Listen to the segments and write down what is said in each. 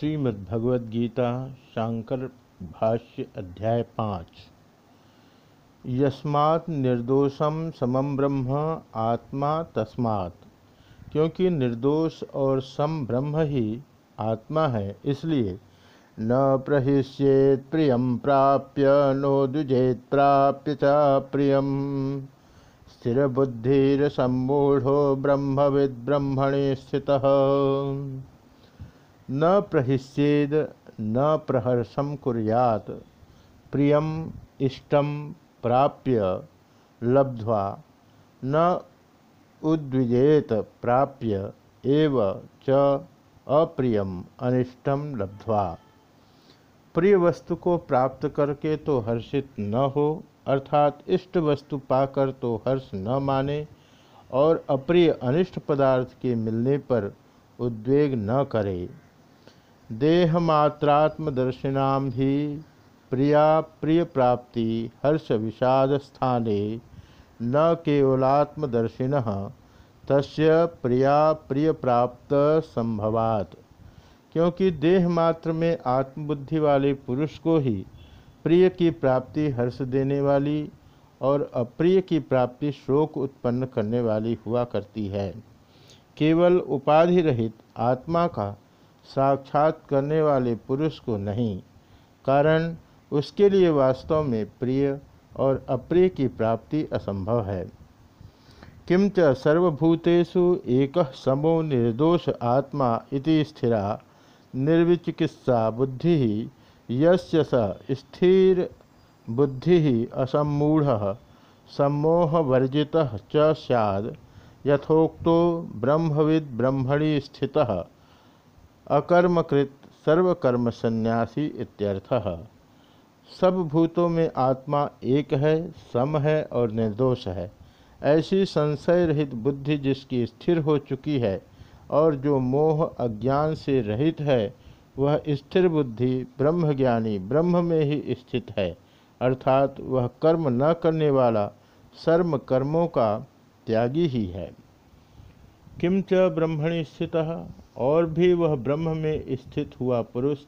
श्रीमद्भगवद्गीता, शांकर भाष्य अध्याय पाँच। यस्मात् निर्दोषम समम ब्रह्म, आत्मा तस्मात्। क्योंकि निर्दोष और सम ब्रह्म ही आत्मा है, इसलिए न प्रहिष्येत प्रियम प्राप्य, नो द्विजेत प्राप्य च प्रियम। स्थिर बुद्धिर सम्मूढ़ो ब्रह्मविद ब्रह्मणे स्थितः। न प्रहिष्येद, न प्रहर्षम कुरियात। प्रियम इष्टम प्राप्य लब्ध्वा न उद्विजेत प्राप्य एव च अप्रियम अनिष्टम लब्ध्वा। प्रिय वस्तु को प्राप्त करके तो हर्षित न हो, अर्थात इष्ट वस्तु पाकर तो हर्ष न माने और अप्रिय अनिष्ट पदार्थ के मिलने पर उद्वेग न करे। देहमात्रात्मदर्शिना ही प्रिया प्रिय प्राप्ति हर्ष विषाद स्थाने न केवलात्मदर्शिन, तस्य प्रिया प्रिय प्राप्त संभवात क्योंकि देह मात्र में आत्मबुद्धि वाले पुरुष को ही प्रिय की प्राप्ति हर्ष देने वाली और अप्रिय की प्राप्ति शोक उत्पन्न करने वाली हुआ करती है। केवल उपाधि रहित आत्मा का साक्षात करने वाले पुरुष को नहीं, कारण उसके लिए वास्तव में प्रिय और अप्रिय की प्राप्ति असंभव है। किंच सर्वभूतेषु एक समो निर्दोष आत्मा इति स्थिरा, निर्विचिकित्सा बुद्धि यस्य स स्थिर बुद्धि असमूढ़ सम्मोहवर्जित च सैद यथोक्तो ब्रह्मविद ब्रह्मणि स्थितः। अकर्मकृत सर्वकर्म संन्यासी इत्यर्थः। सब भूतों में आत्मा एक है, सम है और निर्दोष है। ऐसी संशय रहित बुद्धि जिसकी स्थिर हो चुकी है और जो मोह अज्ञान से रहित है, वह स्थिर बुद्धि ब्रह्मज्ञानी ब्रह्म में ही स्थित है। अर्थात वह कर्म न करने वाला सर्व कर्मों का त्यागी ही है। किंच ब्रह्मणि स्थित? और भी वह ब्रह्म में स्थित हुआ पुरुष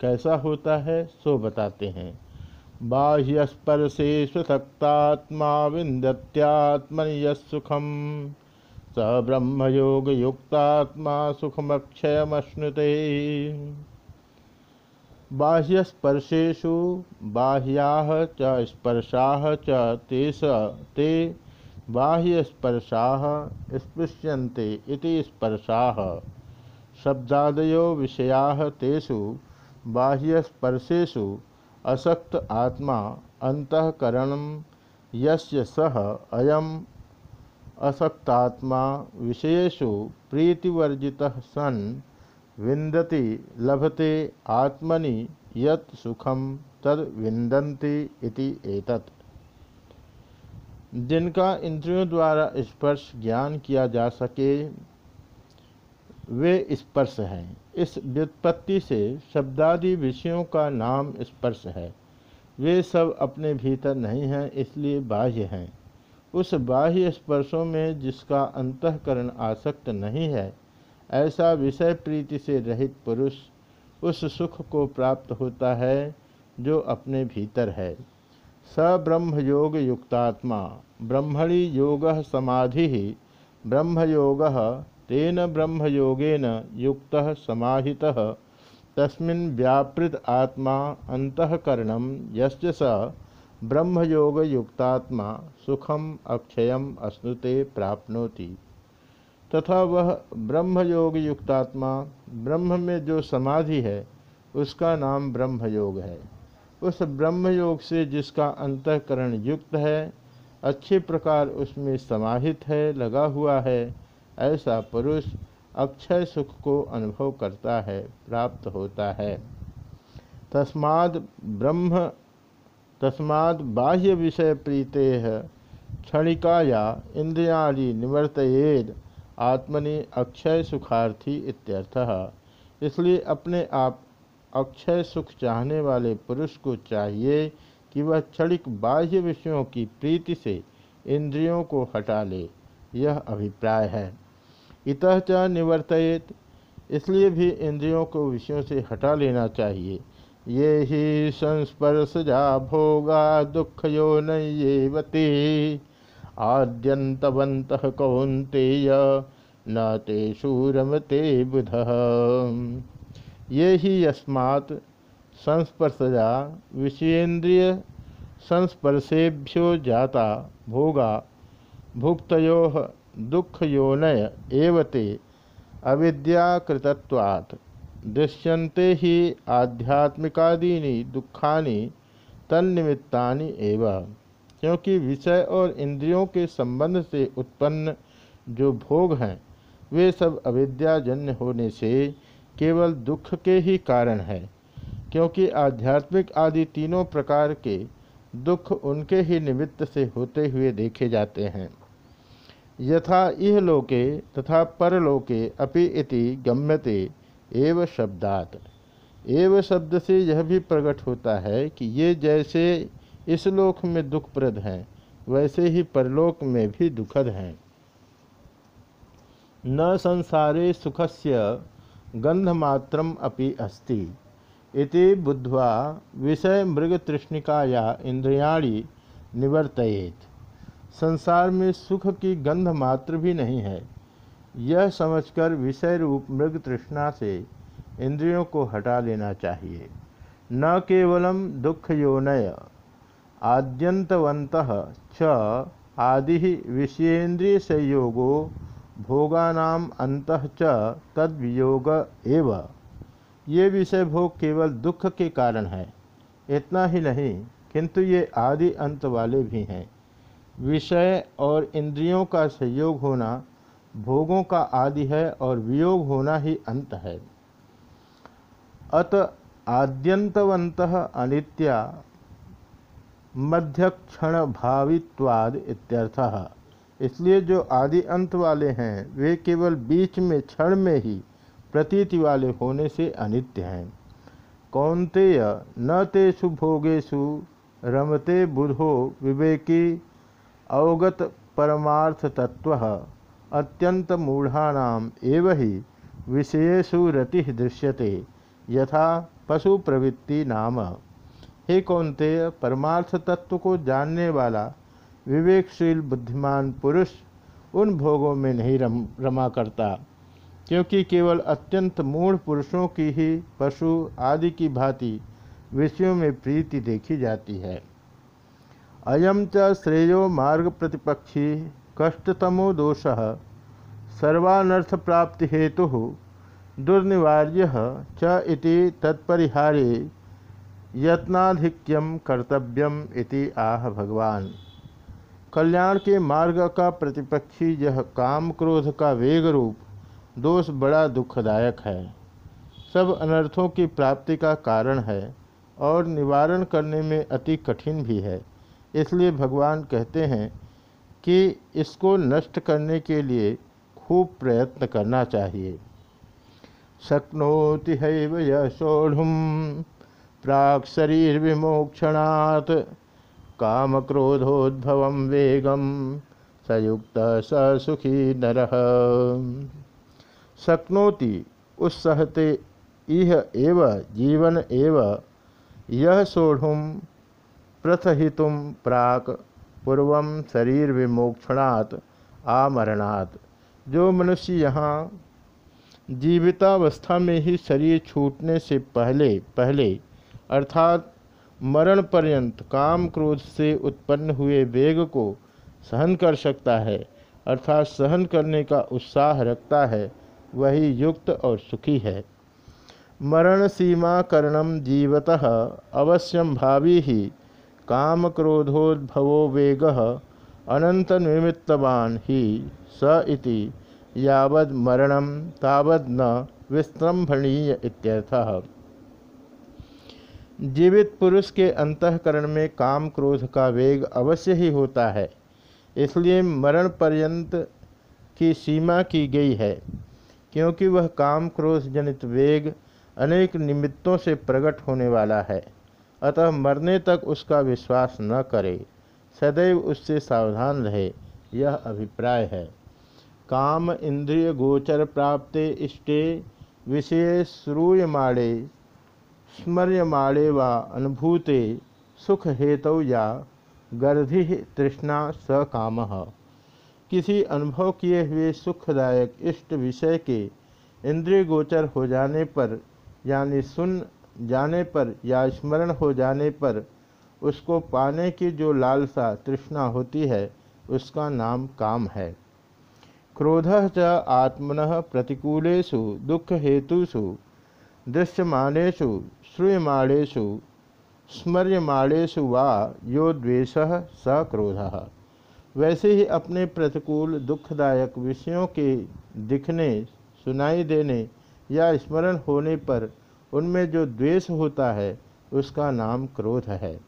कैसा होता है, सो बताते हैं। बाह्यस्पर्शे स्वसक्तात्मा विंदत्यात्मन सुखम स ब्रह्मयोग युक्तात्मा सुखमक्षयमश्नुते। बाह्यस्पर्शेषु बाह्या च स्पर्शा च तेस ते बाह्यस्पर्शा स्पृश्यन्ते इति स्पर्शा। शब्दादयो विषया तेषु, बाह्यस्पर्शेषु असक्त आत्मा अंतकरण यस्य सह अयम असक्तात्मा विषयेषु प्रीतिवर्जितः सन् विन्दति लभते आत्मनि यत् सुखम तद विन्दन्ति इति एतत्। जिनका इंद्रियों द्वारा स्पर्श ज्ञान किया जा सके वे स्पर्श हैं। इस व्युत्पत्ति से शब्दादि विषयों का नाम स्पर्श है। वे सब अपने भीतर नहीं हैं, इसलिए बाह्य हैं। उस बाह्य स्पर्शों में जिसका अंतकरण आसक्त नहीं है, ऐसा विषय प्रीति से रहित पुरुष उस सुख को प्राप्त होता है जो अपने भीतर है। स ब्रह्म योग युक्तात्मा, ब्रह्मणि योग समाधि, ब्रह्मयोग तेन ब्रह्मयोगेन युक्त समाहित। तस्मिन् व्यापृत आत्मा अंतकरण यस्य स ब्रह्मयोग युक्तात्मा सुखम अक्षयम अश्नुते प्राप्नोति। तथा वह ब्रह्मयोग युक्तात्मा ब्रह्म में जो समाधि है, उसका नाम ब्रह्मयोग है। उस ब्रह्मयोग से जिसका अंतकरण युक्त है, अच्छे प्रकार उसमें समाहित है, लगा हुआ है ऐसा पुरुष अक्षय सुख को अनुभव करता है, प्राप्त होता है। तस्माद ब्रह्म, तस्माद बाह्य विषय प्रीते क्षणिकाया इंद्रियादि निवर्तयेद, आत्मनि अक्षय सुखार्थी इत्यर्थः। इसलिए अपने आप अक्षय सुख चाहने वाले पुरुष को चाहिए कि वह क्षणिक बाह्य विषयों की प्रीति से इंद्रियों को हटा ले। यह अभिप्राय है। इत च निवर्तयेत। इसलिए भी इंद्रियों को विषयों से हटा लेना चाहिए। ये ही संस्पर्श जा भोगा दुख यो नयेवती। आद्यंतवंत कौंतेय न ते बुध। ये ही यस्मात् संस्पर्शजा विषयेन्द्रिय संस्पर्शेभ्यो जाता भोगा भुक्तो दुखयोनय एवते अविद्याकृतत्वात्। दृश्यन्ते ही आध्यात्मिकादीनि दुखानि, तन्निमित्तानि एव। क्योंकि विषय और इंद्रियों के संबंध से उत्पन्न जो भोग हैं, वे सब अविद्याजन्य होने से केवल दुख के ही कारण है। क्योंकि आध्यात्मिक आदि तीनों प्रकार के दुख उनके ही निमित्त से होते हुए देखे जाते हैं। यथा इह लोके तथा परलोके अपि इति गम्यते, एव शब्दात। एव शब्द से यह भी प्रकट होता है कि ये जैसे इस लोक में दुखप्रद हैं, वैसे ही परलोक में भी दुखद हैं। न संसारे सुखस्य गंधमात्रम अपि अस्ति। इति बुद्ध्वा विषय मृग तृष्णिकाया इंद्रियाणी निवर्तयेत। संसार में सुख की गंध मात्र भी नहीं है। यह समझकर विषय रूप मृग तृष्णा से इंद्रियों को हटा लेना चाहिए। न केवलम दुख योनय आद्यंतवंत च आदि विषयेन्द्रिय संयोगो भोगानाम अंत च तद्वियोग एव। ये विषय भोग केवल दुख के कारण है। इतना ही नहीं, किंतु ये आदि अंत वाले भी हैं। विषय और इंद्रियों का संयोग होना, भोगों का आदि है और वियोग होना ही अंत है। अत आद्यंतवंत अनित्या मध्यक्षण भावित्वाद इत्यर्थ। इसलिए जो आदि अंत वाले हैं, वे केवल बीच में, क्षण में ही प्रतीति वाले होने से अनित्य हैं। कौनतेय न तेषु भोगेशु रमते बुधो विवेकी अवगत परमार्थ तत्व अत्यंत मूढ़ानाम एव ही विषयेशु रति दृश्यते यथा पशु प्रवृत्ति नाम। हे कौनते परमार्थ तत्व को जानने वाला विवेकशील बुद्धिमान पुरुष उन भोगों में नहीं रम, रमा करता क्योंकि केवल अत्यंत मूढ़ पुरुषों की ही पशु आदि की भांति विषयों में प्रीति देखी जाती है। अयम च श्रेयो मार्ग प्रतिपक्षी कष्टतमो दोष। सर्वानर्थ प्राप्ति हेतु दुर्निवार्य च इति तत्परिहारे यत्नाधिक्यम कर्तव्यम इति आह भगवान। कल्याण के मार्ग का प्रतिपक्षी यह काम क्रोध का वेग रूप दोष बड़ा दुखदायक है। सब अनर्थों की प्राप्ति का कारण है और निवारण करने में अति कठिन भी है। इसलिए भगवान कहते हैं कि इसको नष्ट करने के लिए खूब प्रयत्न करना चाहिए। शक्नोति हैव यशोढ़ प्राक शरीर विमोक्षणात् काम क्रोधोद्भव वेगम सयुक्त स सुखी नर। शक्नोति उस सहते इह एव, जीवन एव, यह सोढ़ुम प्रथहितुम प्राक पूर्व शरीर विमोक्षणात् आमरणात्। जो मनुष्य यहाँ जीवितावस्था में ही शरीर छूटने से पहले पहले, अर्थात मरण पर्यंत काम क्रोध से उत्पन्न हुए वेग को सहन कर सकता है, अर्थात सहन करने का उत्साह रखता है, वही युक्त और सुखी है। मरण सीमा करणम जीवतः अवश्यम भावी ही काम क्रोधोद्भवो वेग अनंत निमित्तवान ही स इति यावद मरणम तावद न विस्त्रंभणीय इत्यर्थः। जीवित पुरुष के अंतकरण में काम क्रोध का वेग अवश्य ही होता है, इसलिए मरण पर्यंत की सीमा की गई है, क्योंकि वह काम क्रोध जनित वेग अनेक निमित्तों से प्रकट होने वाला है। अतः मरने तक उसका विश्वास न करे। सदैव उससे सावधान रहे, यह अभिप्राय है। काम इंद्रिय गोचर प्राप्ते इष्टे विषय श्रूयमाणे स्मर्यमाणे व अनुभूते सुख हेतु या गर्धि तृष्णा स काम। किसी अनुभव किए हुए सुखदायक इष्ट विषय के इंद्रिय गोचर हो जाने पर, यानी सुन जाने पर या स्मरण हो जाने पर उसको पाने की जो लालसा, तृष्णा होती है, उसका नाम काम है। क्रोध च आत्मन प्रतिकूलेशु दुख हेतुषु दृश्यमानेषु, श्रूयमाणेषु, स्मर्यमाणेषु वा यो द्वेष स क्रोध। वैसे ही अपने प्रतिकूल, दुखदायक विषयों के दिखने, सुनाई देने या स्मरण होने पर उनमें जो द्वेष होता है, उसका नाम क्रोध है।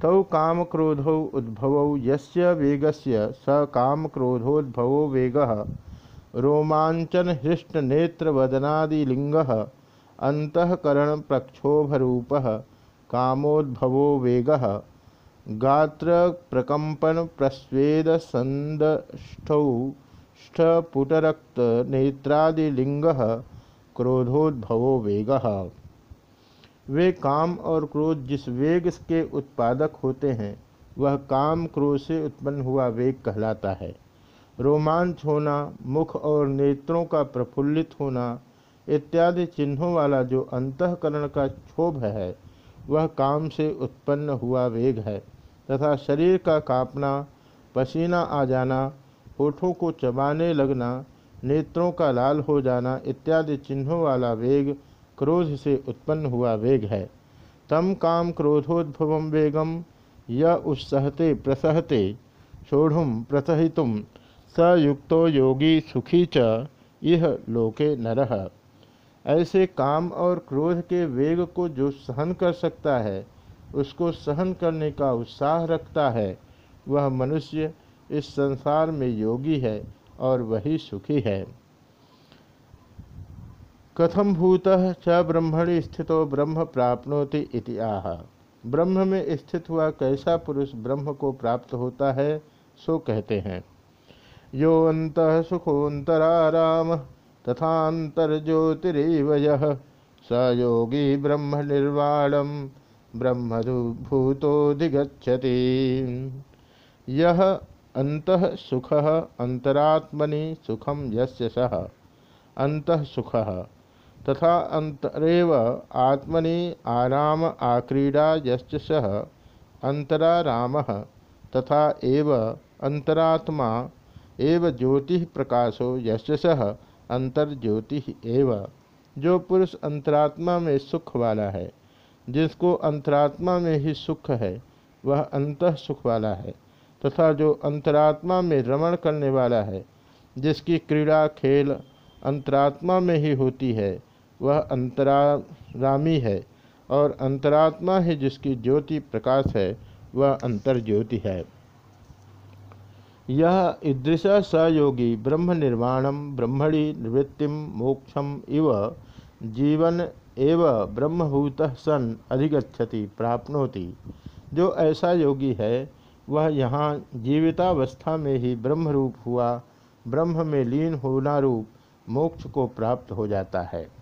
तौ तो काम क्रोधौ उद्भवौ, यस्य वेगस्य स काम क्रोधोद्भवो वेग। रोमांचन हृष्ट नेत्र वदनादिलिंग अंतकरण प्रक्षोभरूप कामोद्भवो वेग। गात्र प्रकंपन प्रस्वेद संदष्टौष्ठपुटरक्त नेत्रादिलिंग क्रोधोद्भवो वेग। वे काम और क्रोध जिस वेग के उत्पादक होते हैं, वह काम क्रोध से उत्पन्न हुआ वेग कहलाता है। रोमांच होना, मुख और नेत्रों का प्रफुल्लित होना, इत्यादि चिन्हों वाला जो अंतकरण का क्षोभ है, वह काम से उत्पन्न हुआ वेग है, तथा शरीर का कांपना, पसीना आ जाना, होठों को चबाने लगना नेत्रों का लाल हो जाना इत्यादि चिन्हों वाला वेग क्रोध से उत्पन्न हुआ वेग है। तम काम क्रोधोद्भव वेगम, य उत्सहते प्रसहते सोढ़ुम प्रसहितुम स युक्तो योगी सुखी च यह लोके नरह ऐसे काम और क्रोध के वेग को जो सहन कर सकता है, उसको सहन करने का उत्साह रखता है। वह मनुष्य इस संसार में योगी है और वही सुखी है। कथम भूत च ब्रह्मणि स्थितो ब्रह्म प्राप्नोति इति आह। ब्रह्म में स्थित हुआ कैसा पुरुष ब्रह्म को प्राप्त होता है, सो कहते हैं। यो अंत सुखोन्तराराम तथान्तर्ज्योतिरिव स योगी ब्रह्म निर्वाणम ब्रह्मभूतोधिगछति यह अंत सुख अंतरात्मनि सुखम यस्य सह अंत सुख। तथा अंतरव आत्मनि आराम आक्रीड़ा यश्च सह अंतराराम तथा एव अंतरात्मा। एव ज्योति प्रकाशो यश्च सह अंतर्ज्योति एव। जो पुरुष अंतरात्मा में सुख वाला है, जिसको अंतरात्मा में ही सुख है, वह अंत सुख वाला है। तथा जो अंतरात्मा में रमण करने वाला है, जिसकी क्रीड़ा खेल अंतरात्मा में ही होती है, वह अंतरारामी है और अंतरात्मा ही जिसकी ज्योति प्रकाश है, वह अंतर ज्योति है। यह ईदृश स योगी ब्रह्म निर्वाणम, ब्रह्मणि निवृत्तिम मोक्षम इव जीवन एव ब्रह्मभूत सन अधिगछति प्राप्नोति। जो ऐसा योगी है वह यहाँ जीवितावस्था में ही ब्रह्म रूप हुआ। ब्रह्म में लीन होना रूप मोक्ष को प्राप्त हो जाता है।